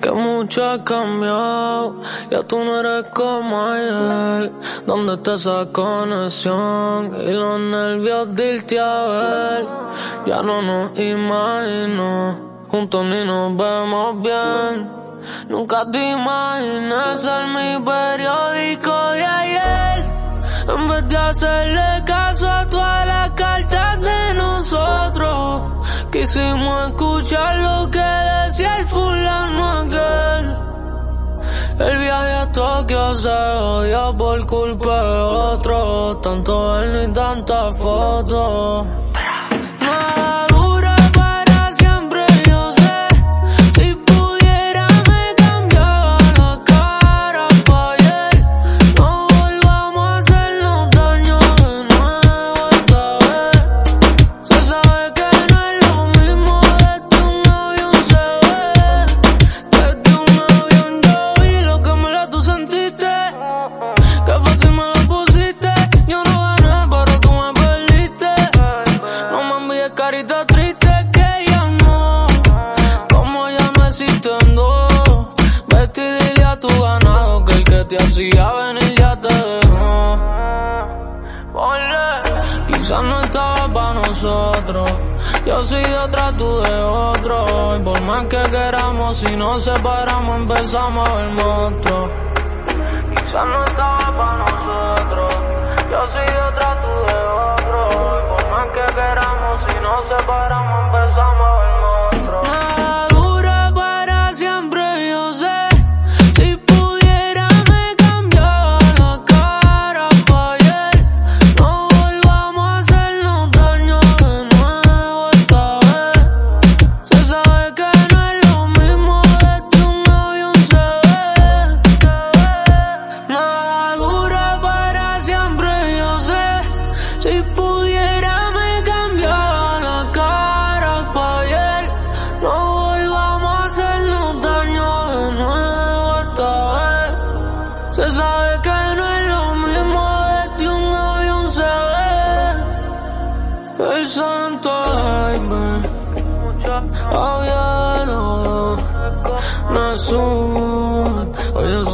Que mucho ha cambiado, ya tú no eres como ayer. ¿Dónde está esa conexión? Y los nervios de irte a ver. Ya no nos imagino, juntos ni nos vemos bien. Nunca te imaginé ser mi periódico de ayer. En vez de hacerle caso quisimos escuchar lo que decía el fulano aquel. El viaje a Tokio se odió por culpa de otro, tanto ver ni tantas fotos. Te hacía venir ya te dejó. Quizás no estaba para nosotros. Yo soy de tú de otro. Y por más que queramos, si nos separamos, empezamos a ver monstruos. Quizás no estaba para nosotros. Yo soy de otra, Se sabe que no es lo mismo desde un avión se ve. El santo baby. Había no es un, oye,